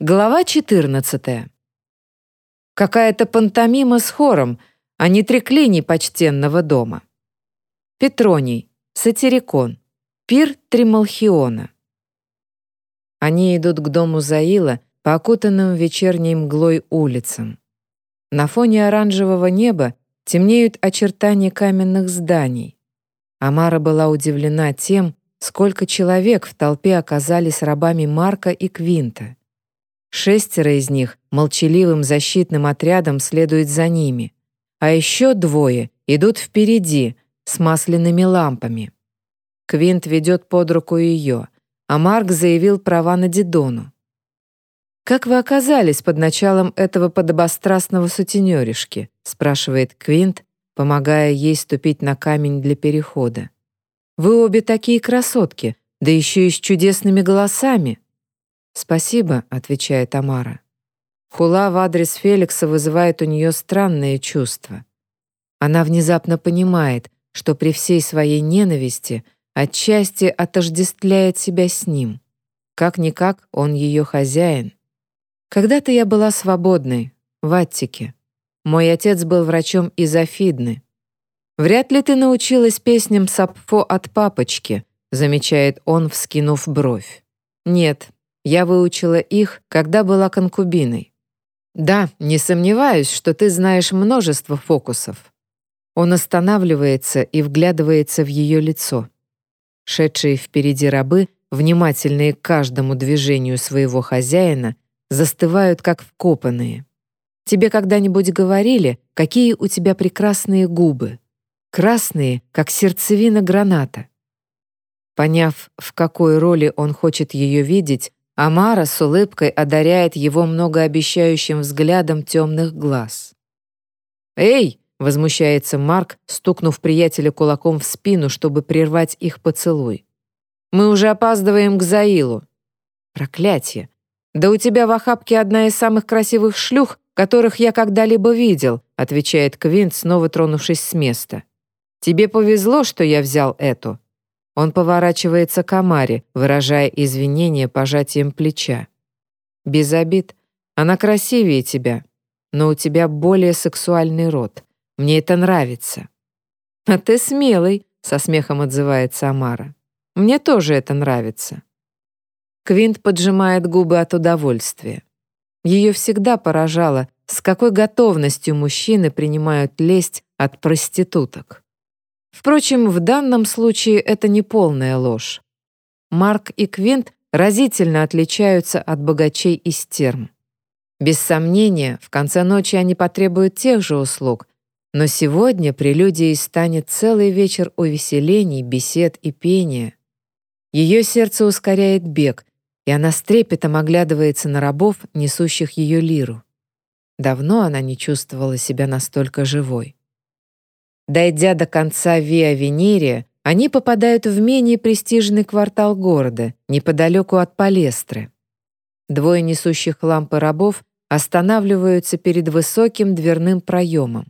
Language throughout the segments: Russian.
Глава 14. Какая-то пантомима с хором, а не треклиний почтенного дома. Петроний, сатирикон, пир Трималхиона. Они идут к дому Заила по окутанным вечерней мглой улицам. На фоне оранжевого неба темнеют очертания каменных зданий. Амара была удивлена тем, сколько человек в толпе оказались рабами Марка и Квинта. Шестеро из них молчаливым защитным отрядом следуют за ними, а еще двое идут впереди с масляными лампами. Квинт ведет под руку ее, а Марк заявил права на Дидону. «Как вы оказались под началом этого подобострастного сутенеришки?» спрашивает Квинт, помогая ей ступить на камень для перехода. «Вы обе такие красотки, да еще и с чудесными голосами!» «Спасибо», — отвечает Тамара. Хула в адрес Феликса вызывает у нее странные чувства. Она внезапно понимает, что при всей своей ненависти отчасти отождествляет себя с ним. Как-никак он ее хозяин. Когда-то я была свободной, в Аттике. Мой отец был врачом из Афидны. «Вряд ли ты научилась песням Сапфо от папочки», замечает он, вскинув бровь. «Нет, я выучила их, когда была конкубиной. Да, не сомневаюсь, что ты знаешь множество фокусов. Он останавливается и вглядывается в ее лицо. Шедшие впереди рабы, внимательные к каждому движению своего хозяина, застывают как вкопанные. Тебе когда-нибудь говорили, какие у тебя прекрасные губы? Красные, как сердцевина граната. Поняв, в какой роли он хочет ее видеть, Амара с улыбкой одаряет его многообещающим взглядом темных глаз. «Эй!» — возмущается Марк, стукнув приятеля кулаком в спину, чтобы прервать их поцелуй. «Мы уже опаздываем к Заилу». «Проклятие! Да у тебя в охапке одна из самых красивых шлюх, которых я когда-либо видел», отвечает Квинт, снова тронувшись с места. «Тебе повезло, что я взял эту. Он поворачивается к Амаре, выражая извинение пожатием плеча. «Без обид. Она красивее тебя, но у тебя более сексуальный рот. Мне это нравится». «А ты смелый», — со смехом отзывается Амара. «Мне тоже это нравится». Квинт поджимает губы от удовольствия. Ее всегда поражало, с какой готовностью мужчины принимают лесть от проституток. Впрочем, в данном случае это не полная ложь. Марк и Квинт разительно отличаются от богачей и стерм. Без сомнения, в конце ночи они потребуют тех же услуг, но сегодня прелюдией станет целый вечер увеселений, бесед и пения. Ее сердце ускоряет бег, и она с трепетом оглядывается на рабов, несущих ее лиру. Давно она не чувствовала себя настолько живой. Дойдя до конца Виа Венерия, они попадают в менее престижный квартал города, неподалеку от Палестры. Двое несущих лампы рабов останавливаются перед высоким дверным проемом.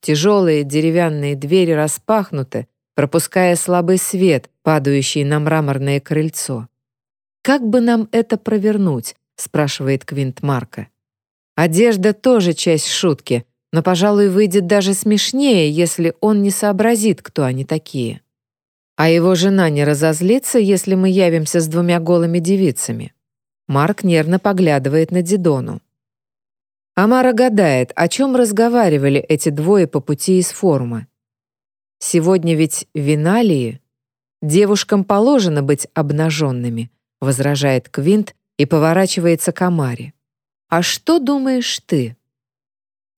Тяжелые деревянные двери распахнуты, пропуская слабый свет, падающий на мраморное крыльцо. «Как бы нам это провернуть?» — спрашивает Квинт Марка. Одежда тоже часть шутки, но, пожалуй, выйдет даже смешнее, если он не сообразит, кто они такие. А его жена не разозлится, если мы явимся с двумя голыми девицами. Марк нервно поглядывает на Дидону. Амара гадает, о чем разговаривали эти двое по пути из форума. Сегодня ведь виналии. Девушкам положено быть обнаженными, возражает Квинт и поворачивается к Амаре. А что думаешь ты?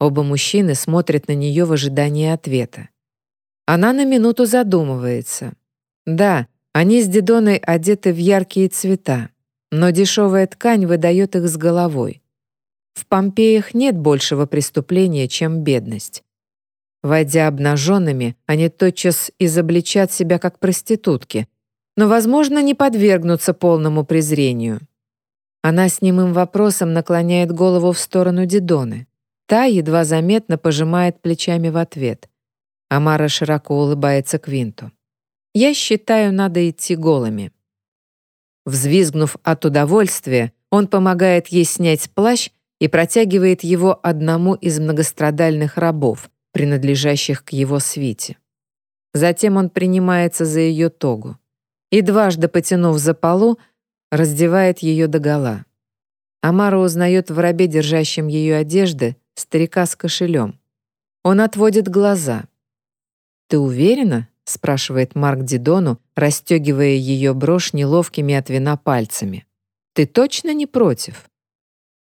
Оба мужчины смотрят на нее в ожидании ответа. Она на минуту задумывается. Да, они с Дидоной одеты в яркие цвета, но дешевая ткань выдает их с головой. В Помпеях нет большего преступления, чем бедность. Войдя обнаженными, они тотчас изобличат себя как проститутки, но, возможно, не подвергнутся полному презрению. Она с немым вопросом наклоняет голову в сторону Дидоны. Та едва заметно пожимает плечами в ответ. Амара широко улыбается Квинту. «Я считаю, надо идти голыми». Взвизгнув от удовольствия, Он помогает ей снять плащ и протягивает его одному из многострадальных рабов, принадлежащих к его свите. Затем он принимается за ее тогу и, дважды потянув за полу, раздевает ее догола. Амара узнает в рабе, держащем ее одежды, старика с кошелем. Он отводит глаза. «Ты уверена?» — спрашивает Марк Дидону, расстегивая ее брошь неловкими от вина пальцами. «Ты точно не против?»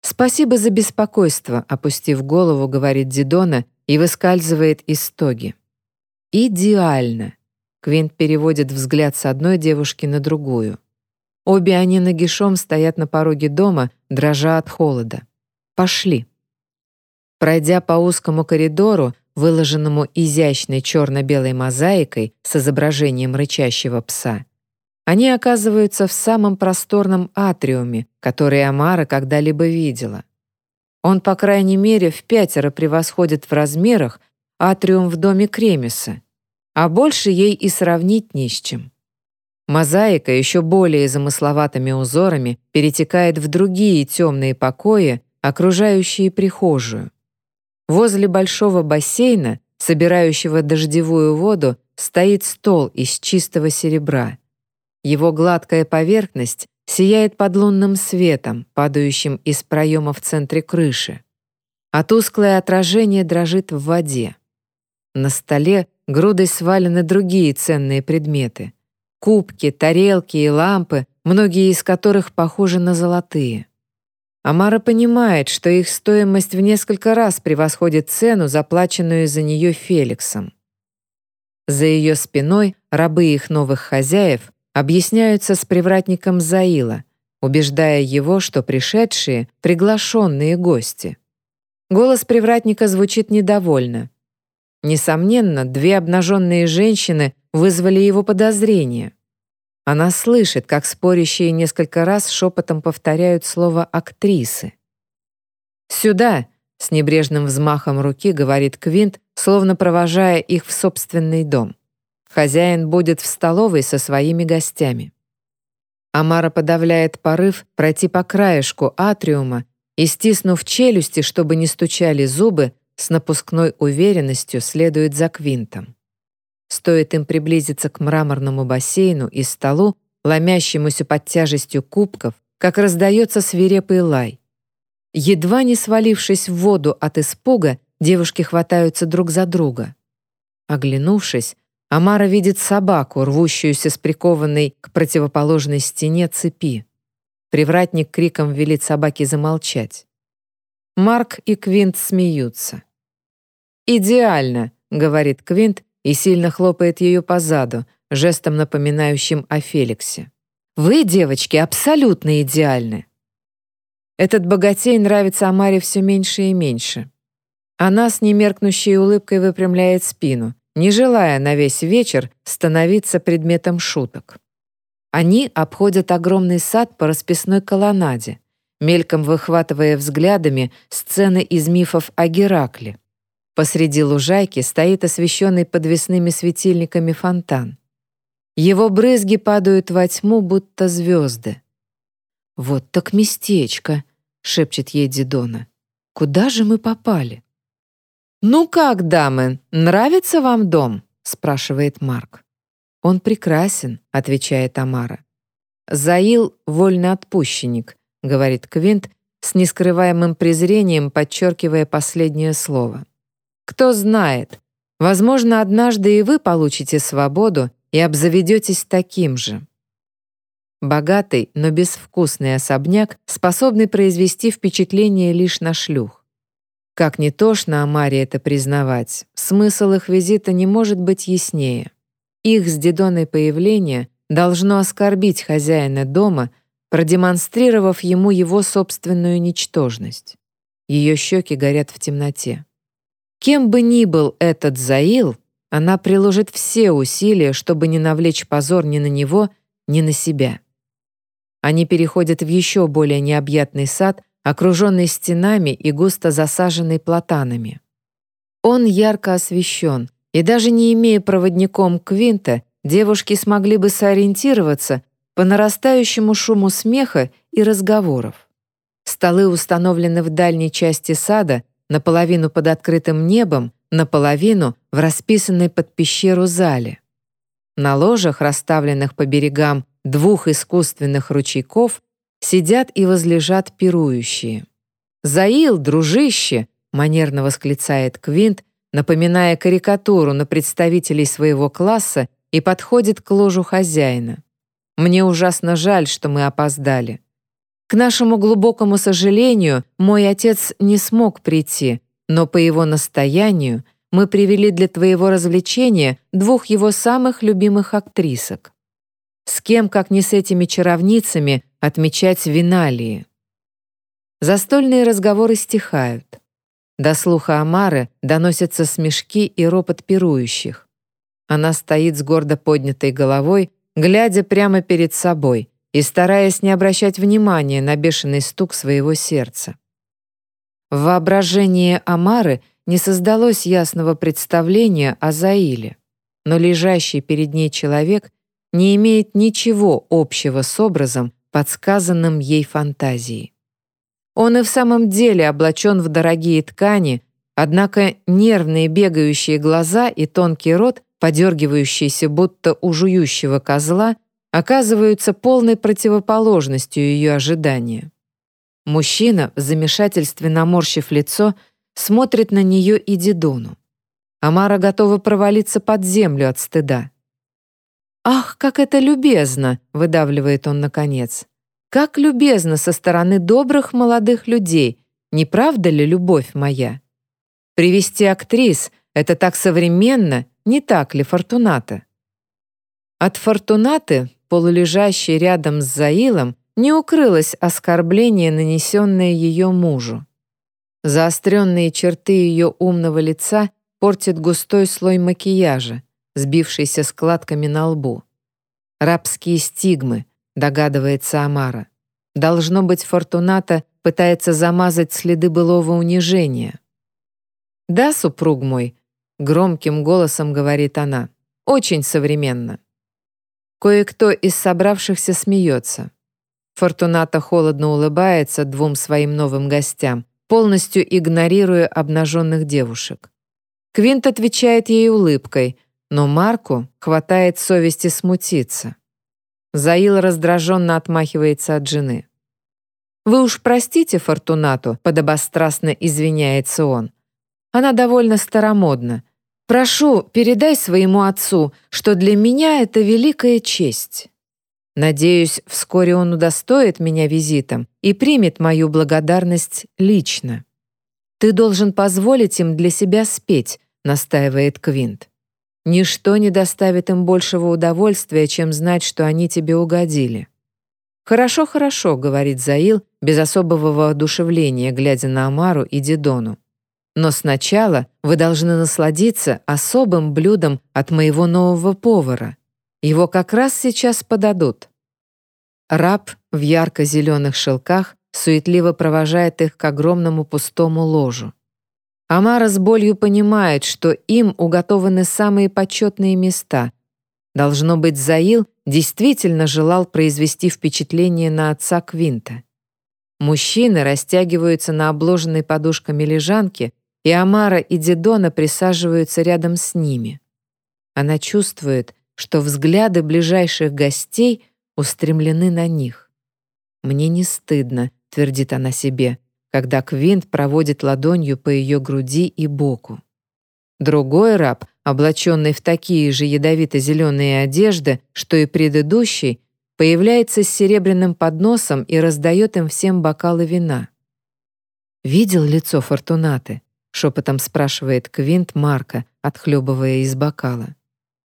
«Спасибо за беспокойство», — опустив голову, говорит Дидона и выскальзывает из стоги. «Идеально!» — Квинт переводит взгляд с одной девушки на другую. Обе они нагишом стоят на пороге дома, дрожа от холода. «Пошли!» Пройдя по узкому коридору, выложенному изящной черно-белой мозаикой с изображением рычащего пса, они оказываются в самом просторном атриуме, который Амара когда-либо видела. Он, по крайней мере, в пятеро превосходит в размерах атриум в доме Кремиса, а больше ей и сравнить не с чем. Мозаика еще более замысловатыми узорами перетекает в другие темные покои, окружающие прихожую. Возле большого бассейна, собирающего дождевую воду, стоит стол из чистого серебра. Его гладкая поверхность сияет под лунным светом, падающим из проема в центре крыши. А тусклое отражение дрожит в воде. На столе грудой свалены другие ценные предметы. Кубки, тарелки и лампы, многие из которых похожи на золотые. Амара понимает, что их стоимость в несколько раз превосходит цену, заплаченную за нее Феликсом. За ее спиной рабы их новых хозяев объясняются с привратником Заила, убеждая его, что пришедшие — приглашенные гости. Голос привратника звучит недовольно. Несомненно, две обнаженные женщины вызвали его подозрения. Она слышит, как спорящие несколько раз шепотом повторяют слово «актрисы». «Сюда!» — с небрежным взмахом руки говорит Квинт, словно провожая их в собственный дом. Хозяин будет в столовой со своими гостями. Амара подавляет порыв пройти по краешку атриума и, стиснув челюсти, чтобы не стучали зубы, с напускной уверенностью следует за Квинтом. Стоит им приблизиться к мраморному бассейну и столу, ломящемуся под тяжестью кубков, как раздается свирепый лай. Едва не свалившись в воду от испуга, девушки хватаются друг за друга. Оглянувшись, Амара видит собаку, рвущуюся с прикованной к противоположной стене цепи. Привратник криком велит собаке замолчать. Марк и Квинт смеются. «Идеально», — говорит Квинт и сильно хлопает ее по заду, жестом напоминающим о Феликсе. «Вы, девочки, абсолютно идеальны!» Этот богатей нравится Амаре все меньше и меньше. Она с немеркнущей улыбкой выпрямляет спину, не желая на весь вечер становиться предметом шуток. Они обходят огромный сад по расписной колоннаде, мельком выхватывая взглядами сцены из мифов о Геракле. Посреди лужайки стоит освещенный подвесными светильниками фонтан. Его брызги падают во тьму, будто звезды. «Вот так местечко», — шепчет ей Дидона. «Куда же мы попали?» «Ну как, дамы, нравится вам дом?» — спрашивает Марк. «Он прекрасен», — отвечает Тамара. «Заил — вольноотпущенник», — говорит Квинт с нескрываемым презрением, подчеркивая последнее слово. Кто знает, возможно, однажды и вы получите свободу и обзаведетесь таким же. Богатый, но безвкусный особняк, способный произвести впечатление лишь на шлюх. Как не тошно Амаре это признавать, смысл их визита не может быть яснее. Их с Дидоной появление должно оскорбить хозяина дома, продемонстрировав ему его собственную ничтожность. Ее щеки горят в темноте. Кем бы ни был этот Заил, она приложит все усилия, чтобы не навлечь позор ни на него, ни на себя. Они переходят в еще более необъятный сад, окруженный стенами и густо засаженный платанами. Он ярко освещен, и даже не имея проводником Квинта, девушки смогли бы сориентироваться по нарастающему шуму смеха и разговоров. Столы установлены в дальней части сада, наполовину под открытым небом, наполовину в расписанной под пещеру зале. На ложах, расставленных по берегам двух искусственных ручейков, сидят и возлежат пирующие. «Заил, дружище!» — манерно восклицает Квинт, напоминая карикатуру на представителей своего класса и подходит к ложу хозяина. «Мне ужасно жаль, что мы опоздали. К нашему глубокому сожалению, мой отец не смог прийти, но по его настоянию мы привели для твоего развлечения двух его самых любимых актрисок. С кем, как не с этими чаровницами, отмечать виналии?» Застольные разговоры стихают. До слуха Амары доносятся смешки и ропот пирующих. Она стоит с гордо поднятой головой, глядя прямо перед собой и стараясь не обращать внимания на бешеный стук своего сердца. В воображении Амары не создалось ясного представления о Заиле, но лежащий перед ней человек не имеет ничего общего с образом, подсказанным ей фантазией. Он и в самом деле облачен в дорогие ткани, однако нервные бегающие глаза и тонкий рот, подергивающийся будто у жующего козла, оказываются полной противоположностью ее ожидания. Мужчина, в замешательстве наморщив лицо, смотрит на нее и Дидону. Амара готова провалиться под землю от стыда. «Ах, как это любезно!» — выдавливает он наконец. Как любезно со стороны добрых молодых людей, не правда ли, любовь моя? Привести актрис — это так современно, не так ли, Фортуната? От Фортунаты, полулежащей рядом с Заилом, не укрылось оскорбление, нанесенное ее мужу. Заостренные черты ее умного лица портит густой слой макияжа, сбившийся складками на лбу. Рабские стигмы, догадывается Амара. Должно быть, Фортуната пытается замазать следы былого унижения. «Да, супруг мой», — громким голосом говорит она, — «очень современно». Кое-кто из собравшихся смеется. Фортуната холодно улыбается двум своим новым гостям, полностью игнорируя обнаженных девушек. Квинт отвечает ей улыбкой, но Марку хватает совести смутиться. Заил раздраженно отмахивается от жены. «Вы уж простите Фортунату», — подобострастно извиняется он. «Она довольно старомодна. Прошу, передай своему отцу, что для меня это великая честь. Надеюсь, вскоре он удостоит меня визитом и примет мою благодарность лично. Ты должен позволить им для себя спеть», — настаивает Квинт. Ничто не доставит им большего удовольствия, чем знать, что они тебе угодили. «Хорошо, хорошо», — говорит Заил, без особого воодушевления, глядя на Амару и Дидону. «Но сначала вы должны насладиться особым блюдом от моего нового повара. Его как раз сейчас подадут». Раб в ярко-зеленых шелках суетливо провожает их к огромному пустому ложу. Амара с болью понимает, что им уготованы самые почетные места. Должно быть, Заил действительно желал произвести впечатление на отца Квинта. Мужчины растягиваются на обложенной подушками лежанке, и Амара и Дидона присаживаются рядом с ними. Она чувствует, что взгляды ближайших гостей устремлены на них. «Мне не стыдно», — твердит она себе, когда Квинт проводит ладонью по ее груди и боку. Другой раб, облаченный в такие же ядовито-зеленые одежды, что и предыдущий, появляется с серебряным подносом и раздает им всем бокалы вина. «Видел лицо Фортунаты?» — шепотом спрашивает Квинт Марка, отхлебывая из бокала.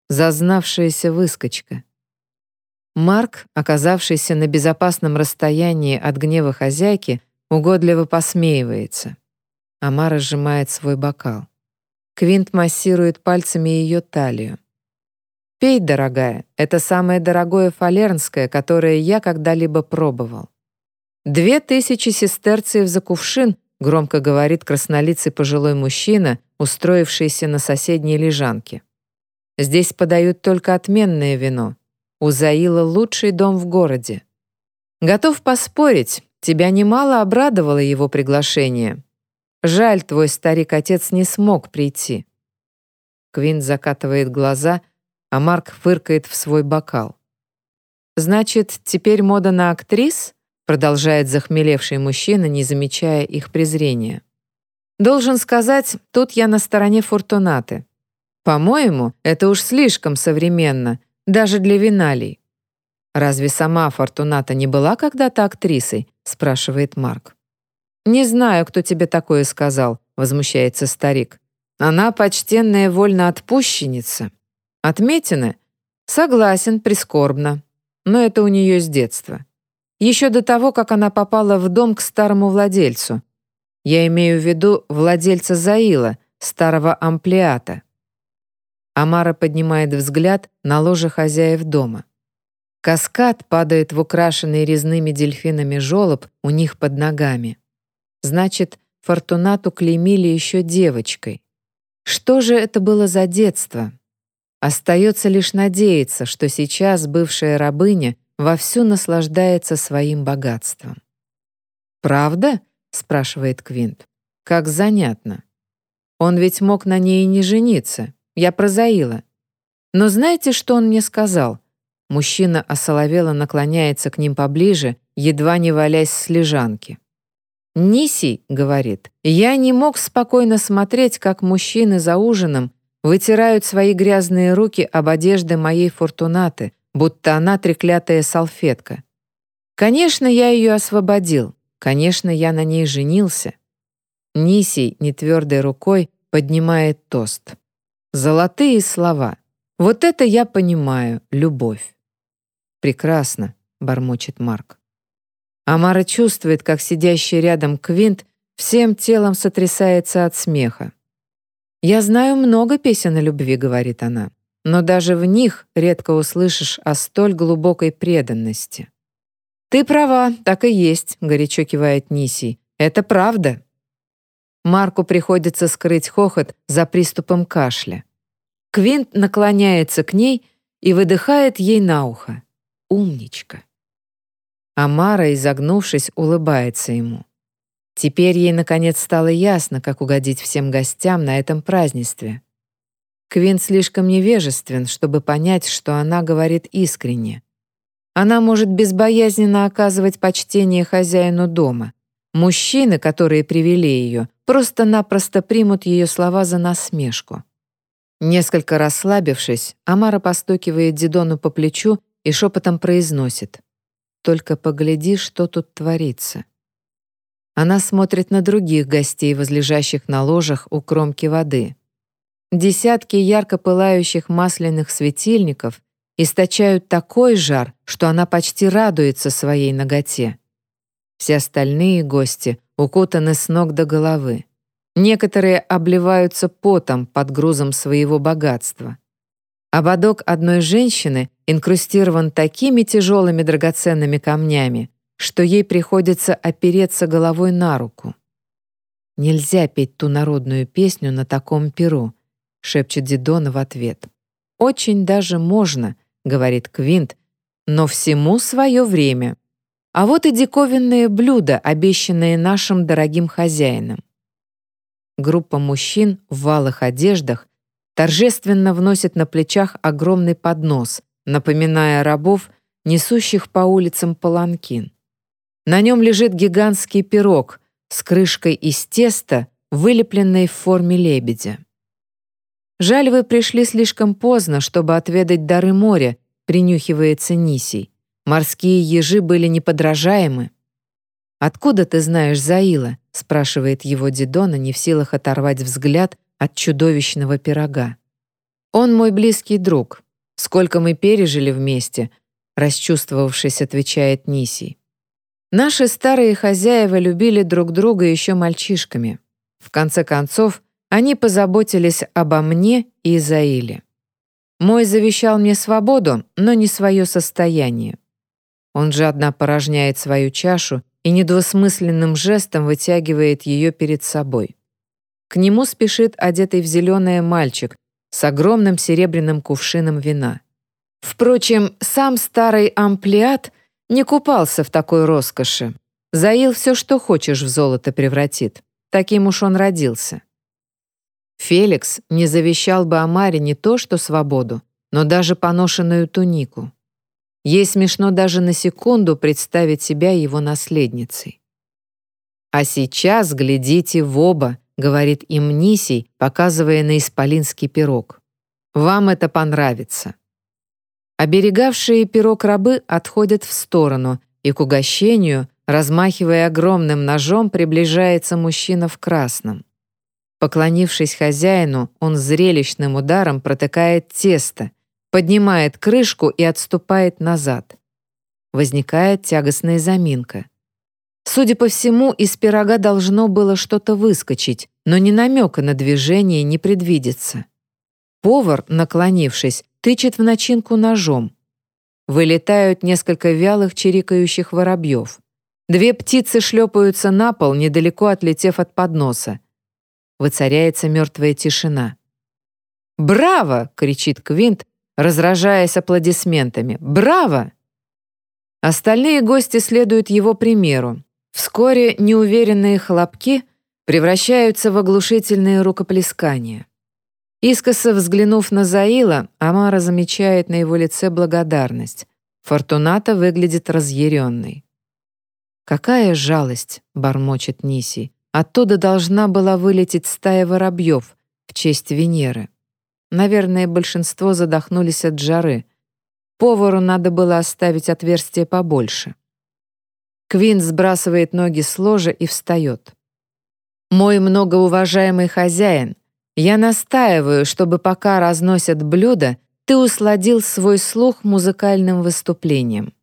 Зазнавшаяся выскочка. Марк, оказавшийся на безопасном расстоянии от гнева хозяйки, Угодливо посмеивается. Амара сжимает свой бокал. Квинт массирует пальцами ее талию. «Пей, дорогая, это самое дорогое фалернское, которое я когда-либо пробовал». «Две тысячи сестерциев за кувшин», громко говорит краснолицый пожилой мужчина, устроившийся на соседней лежанке. «Здесь подают только отменное вино. У Заила лучший дом в городе. Готов поспорить, тебя немало обрадовало его приглашение. Жаль, твой старик-отец не смог прийти». Квинт закатывает глаза, а Марк фыркает в свой бокал. «Значит, теперь мода на актрис?» Продолжает захмелевший мужчина, не замечая их презрения. «Должен сказать, тут я на стороне Фортунаты. По-моему, это уж слишком современно, даже для Виналий». «Разве сама Фортуната не была когда-то актрисой?» спрашивает Марк. «Не знаю, кто тебе такое сказал», возмущается старик. «Она почтенная вольноотпущенница. Отметины? Согласен, прискорбно но это у нее с детства. Еще до того, как она попала в дом к старому владельцу. Я имею в виду владельца Заила, старого амплиата. Амара поднимает взгляд на ложе хозяев дома. Каскад падает в украшенный резными дельфинами жолоб у них под ногами. Значит, Фортунату клеймили еще девочкой. Что же это было за детство? Остается лишь надеяться, что сейчас бывшая рабыня вовсю наслаждается своим богатством. «Правда?» — спрашивает Квинт. «Как занятно. Он ведь мог на ней не жениться. Я прозаила. Но знаете, что он мне сказал?» Мужчина осоловело наклоняется к ним поближе, едва не валясь с лежанки. «Нисий», — говорит, — «я не мог спокойно смотреть, как мужчины за ужином вытирают свои грязные руки об одежды моей Фортунаты, будто она треклятая салфетка. Конечно, я ее освободил. Конечно, я на ней женился. Нисий нетвердой рукой поднимает тост. Золотые слова. Вот это я понимаю, любовь. Прекрасно, бормочет Марк. Амара чувствует, как сидящий рядом Квинт всем телом сотрясается от смеха. «Я знаю много песен о любви», — говорит она, «но даже в них редко услышишь о столь глубокой преданности». «Ты права, так и есть», — горячо кивает Нисий. «Это правда». Марку приходится скрыть хохот за приступом кашля. Квинт наклоняется к ней и выдыхает ей на ухо. «Умничка». Амара, изогнувшись, улыбается ему. Теперь ей, наконец, стало ясно, как угодить всем гостям на этом празднестве. Квин слишком невежествен, чтобы понять, что она говорит искренне. Она может безбоязненно оказывать почтение хозяину дома. Мужчины, которые привели ее, просто-напросто примут ее слова за насмешку. Несколько расслабившись, Амара постукивает Дидону по плечу и шепотом произносит «Только погляди, что тут творится». Она смотрит на других гостей, возлежащих на ложах у кромки воды. Десятки ярко пылающих масляных светильников источают такой жар, что она почти радуется своей ноготе. Все остальные гости укутаны с ног до головы. Некоторые обливаются потом под грузом своего богатства. Ободок одной женщины инкрустирован такими тяжелыми драгоценными камнями, что ей приходится опереться головой на руку. «Нельзя петь ту народную песню на таком перу», — шепчет Дидона в ответ. «Очень даже можно», — говорит Квинт, «но всему свое время. А вот и диковинные блюда, обещанные нашим дорогим хозяином». Группа мужчин в валых одеждах торжественно вносит на плечах огромный поднос, напоминая рабов, несущих по улицам паланкин. На нем лежит гигантский пирог с крышкой из теста, вылепленной в форме лебедя. «Жаль, вы пришли слишком поздно, чтобы отведать дары моря», принюхивается Нисий. «Морские ежи были неподражаемы». «Откуда ты знаешь Заила?» спрашивает его Дидона, не в силах оторвать взгляд от чудовищного пирога. «Он мой близкий друг. Сколько мы пережили вместе», расчувствовавшись, отвечает Нисий. Наши старые хозяева любили друг друга еще мальчишками. В конце концов, они позаботились обо мне и Заиле. Мой завещал мне свободу, но не свое состояние. Он жадно порожняет свою чашу и недвусмысленным жестом вытягивает ее перед собой. К нему спешит одетый в зеленое мальчик с огромным серебряным кувшином вина. Впрочем, сам старый амплиат не купался в такой роскоши. Заил все, что хочешь, в золото превратит. Таким уж он родился. Феликс не завещал бы Амаре не то что свободу, но даже поношенную тунику. Ей смешно даже на секунду представить себя его наследницей. «А сейчас глядите в оба», — говорит им Нисий, показывая на исполинский пирог. «Вам это понравится». Оберегавшие пирог рабы отходят в сторону, и к угощению, размахивая огромным ножом, приближается мужчина в красном. Поклонившись хозяину, он зрелищным ударом протыкает тесто, поднимает крышку и отступает назад. Возникает тягостная заминка. Судя по всему, из пирога должно было что-то выскочить, но ни намека на движение не предвидится. Повар, наклонившись, тычет в начинку ножом. Вылетают несколько вялых чирикающих воробьев. Две птицы шлепаются на пол, недалеко отлетев от подноса. Воцаряется мертвая тишина. «Браво!» — кричит Квинт, разражаясь аплодисментами. «Браво!» Остальные гости следуют его примеру. Вскоре неуверенные хлопки превращаются в оглушительные рукоплескания. Искоса взглянув на Заила, Амара замечает на его лице благодарность. Фортуната выглядит разъяренной. «Какая жалость!» — бормочет Ниси. «Оттуда должна была вылететь стая воробьев в честь Венеры». Наверное, большинство задохнулись от жары. Повару надо было оставить отверстие побольше. Квин сбрасывает ноги с ложа и встает. «Мой многоуважаемый хозяин, я настаиваю, чтобы пока разносят блюда, ты усладил свой слух музыкальным выступлением».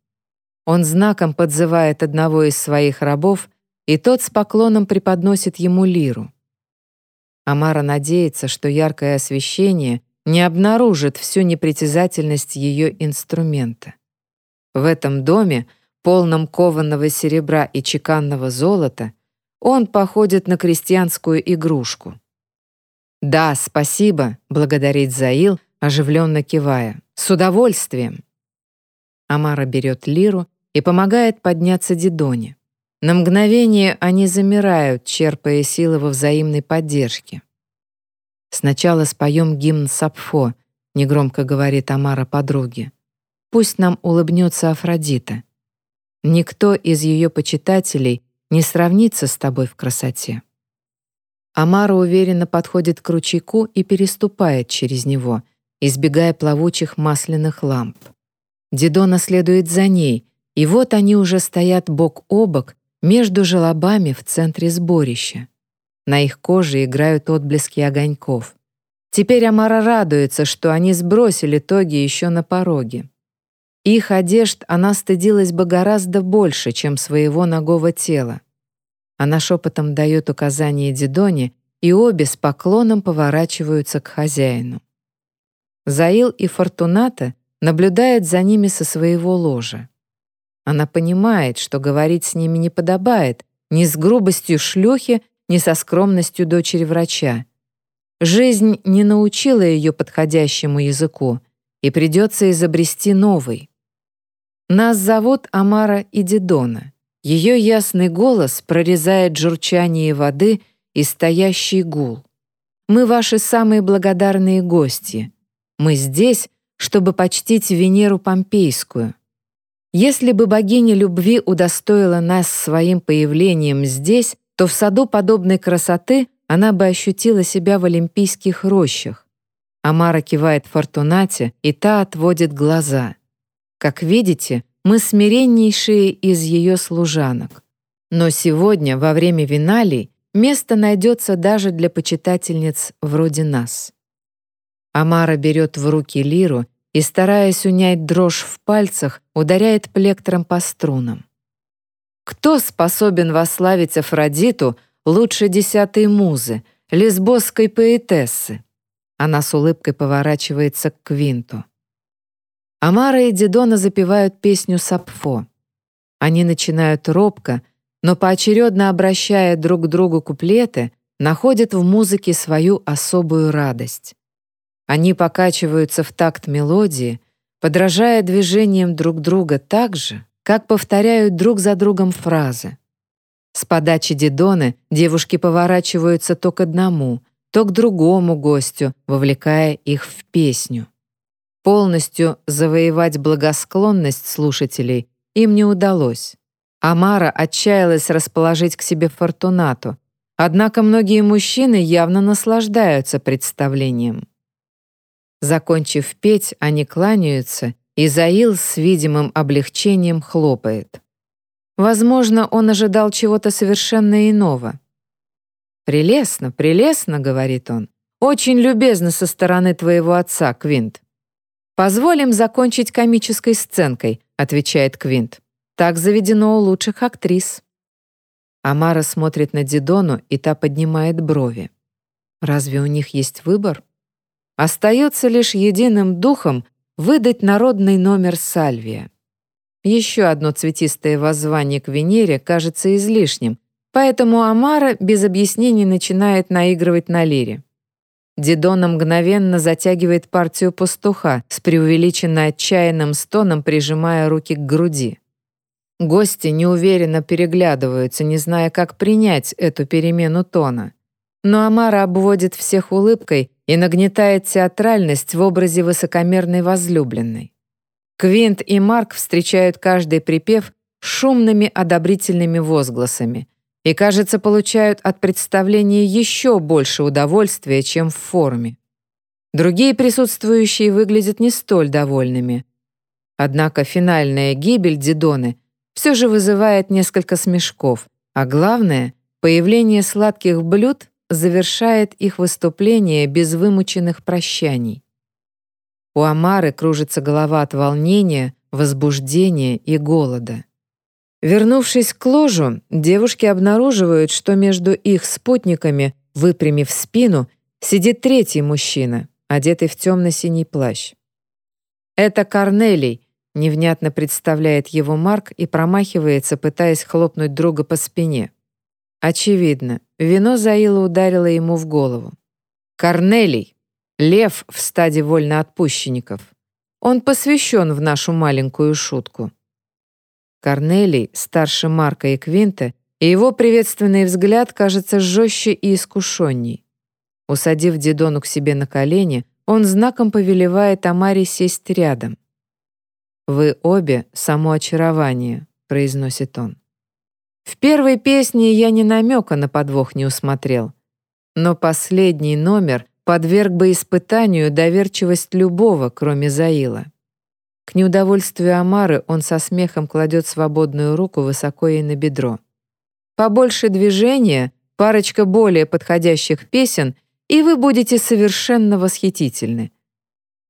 Он знаком подзывает одного из своих рабов, и тот с поклоном преподносит ему лиру. Амара надеется, что яркое освещение не обнаружит всю непритязательность ее инструмента. В этом доме, полном кованого серебра и чеканного золота, он походит на крестьянскую игрушку. «Да, спасибо», — благодарит Заил, оживленно кивая. «С удовольствием». Амара берет лиру и помогает подняться Дидоне. На мгновение они замирают, черпая силы во взаимной поддержке. «Сначала споем гимн Сапфо», — негромко говорит Амара подруге. «Пусть нам улыбнется Афродита. Никто из ее почитателей не сравнится с тобой в красоте». Амара уверенно подходит к ручейку и переступает через него, избегая плавучих масляных ламп. Дидона следует за ней, и вот они уже стоят бок о бок между желобами в центре сборища. На их коже играют отблески огоньков. Теперь Амара радуется, что они сбросили тоги еще на пороге. Их одежд она стыдилась бы гораздо больше, чем своего ногого тела. Она шепотом дает указание Дидоне, и обе с поклоном поворачиваются к хозяину. Заил и Фортуната наблюдают за ними со своего ложа. Она понимает, что говорить с ними не подобает ни с грубостью шлюхи, ни со скромностью дочери врача. Жизнь не научила ее подходящему языку, и придется изобрести новый. Нас зовут Амара и Дидона. Ее ясный голос прорезает журчание воды и стоящий гул. Мы ваши самые благодарные гости. Мы здесь, чтобы почтить Венеру Помпейскую. Если бы богиня любви удостоила нас своим появлением здесь, то в саду подобной красоты она бы ощутила себя в олимпийских рощах. Амара кивает Фортунате, и та отводит глаза. Как видите, мы смиреннейшие из ее служанок. Но сегодня, во время виналий, место найдется даже для почитательниц вроде нас. Амара берет в руки лиру и, стараясь унять дрожь в пальцах, ударяет плектром по струнам. Кто способен восславить Афродиту лучше десятой музы, лесбосской поэтессы? Она с улыбкой поворачивается к Квинту. Амара и Дидона запевают песню Сапфо. Они начинают робко, но поочередно обращая друг к другу куплеты, находят в музыке свою особую радость. Они покачиваются в такт мелодии, подражая движениям друг друга так же, как повторяют друг за другом фразы. С подачи Дидоны девушки поворачиваются то к одному, то к другому гостю, вовлекая их в песню. Полностью завоевать благосклонность слушателей им не удалось. Амара отчаялась расположить к себе Фортунату, однако многие мужчины явно наслаждаются представлением. Закончив петь, они кланяются, и Заил с видимым облегчением хлопает. Возможно, он ожидал чего-то совершенно иного. «Прелестно, прелестно», — говорит он. «Очень любезно со стороны твоего отца, Квинт». «Позволим закончить комической сценкой», — отвечает Квинт. «Так заведено у лучших актрис». Амара смотрит на Дидону, и та поднимает брови. Разве у них есть выбор? Остается лишь единым духом выдать народный номер Сальвия. Еще одно цветистое воззвание к Венере кажется излишним, поэтому Амара без объяснений начинает наигрывать на лире. Дидона мгновенно затягивает партию пастуха с преувеличенно отчаянным стоном, прижимая руки к груди. Гости неуверенно переглядываются, не зная, как принять эту перемену тона. Но Амара обводит всех улыбкой и нагнетает театральность в образе высокомерной возлюбленной. Квинт и Марк встречают каждый припев шумными одобрительными возгласами и, кажется, получают от представления еще больше удовольствия, чем в форме. Другие присутствующие выглядят не столь довольными. Однако финальная гибель Дидоны все же вызывает несколько смешков, а главное, появление сладких блюд завершает их выступление без вымученных прощаний. У Амары кружится голова от волнения, возбуждения и голода. Вернувшись к ложу, девушки обнаруживают, что между их спутниками, выпрямив спину, сидит третий мужчина, одетый в темно-синий плащ. Это Корнелий, невнятно представляет его Марк и промахивается, пытаясь хлопнуть друга по спине. Очевидно, вино Заила ударило ему в голову. Корнелий, Лев в стаде вольноотпущенников. Он посвящен в нашу маленькую шутку. Корнелий, старше Марка и Квинта, и его приветственный взгляд кажется жестче и искушенней. Усадив Дидону к себе на колени, он знаком повелевает Амаре сесть рядом. «Вы обе — само очарование», — произносит он. В первой песне я ни намека на подвох не усмотрел, но последний номер подверг бы испытанию доверчивость любого, кроме Заила. К неудовольствию Амары он со смехом кладет свободную руку высоко ей на бедро. Побольше движения, парочка более подходящих песен, и вы будете совершенно восхитительны.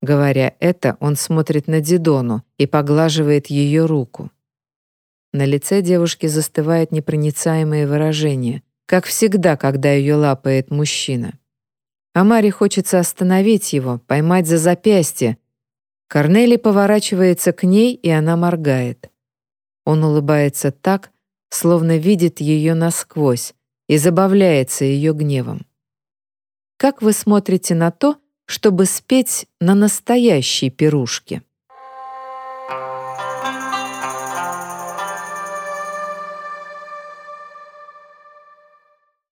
Говоря это, он смотрит на Дидону и поглаживает ее руку. На лице девушки застывает непроницаемое выражение, как всегда, когда ее лапает мужчина. Амаре хочется остановить его, поймать за запястье. Корнели поворачивается к ней, и она моргает. Он улыбается так, словно видит ее насквозь и забавляется ее гневом. Как вы смотрите на то, чтобы спеть на настоящей пирушке?